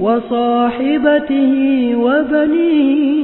وصاحبته وبنيه